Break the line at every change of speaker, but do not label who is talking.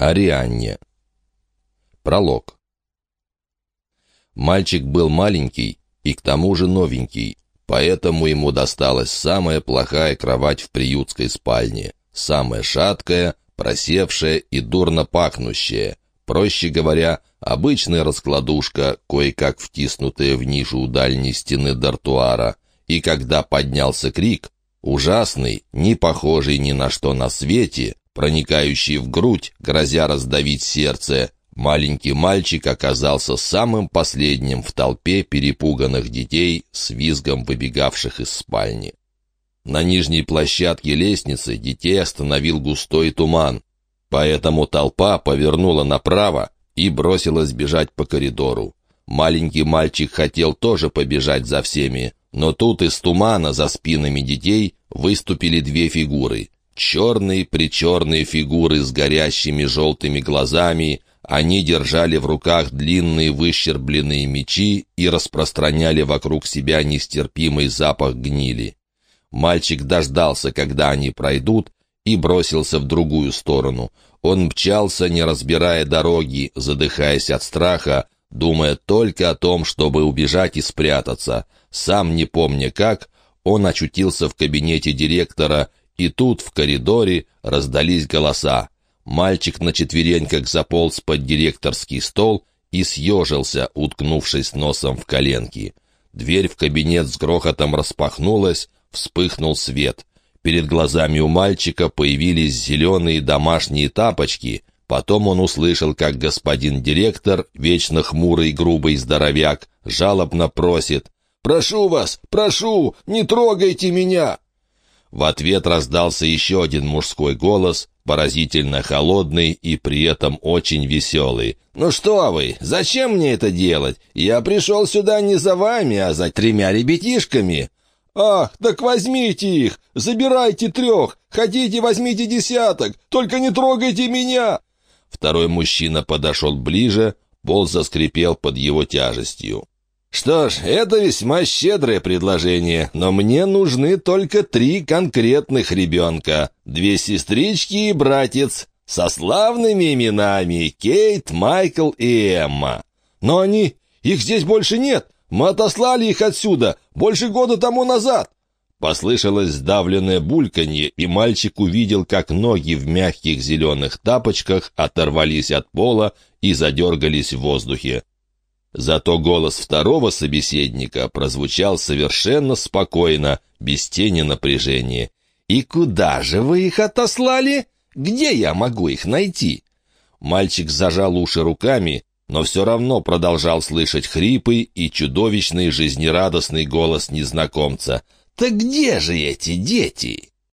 Арианне. Пролог. Мальчик был маленький и к тому же новенький, поэтому ему досталась самая плохая кровать в приютской спальне, самая шаткая, просевшая и дурно пахнущая, проще говоря, обычная раскладушка, кое-как втиснутая в нишу у дальней стены дартуара, и когда поднялся крик, ужасный, не похожий ни на что на свете, проникающий в грудь, грозя раздавить сердце, маленький мальчик оказался самым последним в толпе перепуганных детей с визгом выбегавших из спальни. На нижней площадке лестницы детей остановил густой туман, поэтому толпа повернула направо и бросилась бежать по коридору. Маленький мальчик хотел тоже побежать за всеми, но тут из тумана за спинами детей выступили две фигуры — черные-причерные фигуры с горящими желтыми глазами, они держали в руках длинные выщербленные мечи и распространяли вокруг себя нестерпимый запах гнили. Мальчик дождался, когда они пройдут, и бросился в другую сторону. Он мчался, не разбирая дороги, задыхаясь от страха, думая только о том, чтобы убежать и спрятаться. Сам не помня как, он очутился в кабинете директора и тут, в коридоре, раздались голоса. Мальчик на четвереньках заполз под директорский стол и съежился, уткнувшись носом в коленки. Дверь в кабинет с грохотом распахнулась, вспыхнул свет. Перед глазами у мальчика появились зеленые домашние тапочки. Потом он услышал, как господин директор, вечно хмурый грубый здоровяк, жалобно просит «Прошу вас, прошу, не трогайте меня!» В ответ раздался еще один мужской голос, поразительно холодный и при этом очень веселый. «Ну что вы, зачем мне это делать? Я пришел сюда не за вами, а за тремя ребятишками». «Ах, так возьмите их! Забирайте трех! Хотите, возьмите десяток! Только не трогайте меня!» Второй мужчина подошел ближе, пол заскрипел под его тяжестью.
«Что ж, это весьма щедрое предложение, но мне нужны только три конкретных ребенка. Две сестрички и братец, со славными именами Кейт, Майкл и Эмма. Но они... Их здесь больше нет. Мы отослали их отсюда больше года тому назад».
Послышалось сдавленное бульканье, и мальчик увидел, как ноги в мягких зеленых тапочках оторвались от пола и задергались в воздухе. Зато голос второго собеседника прозвучал совершенно спокойно, без тени напряжения. «И куда же вы их отослали? Где я могу их найти?» Мальчик зажал уши руками, но все равно продолжал слышать хрипы и чудовищный жизнерадостный голос незнакомца. «Так где же эти дети?»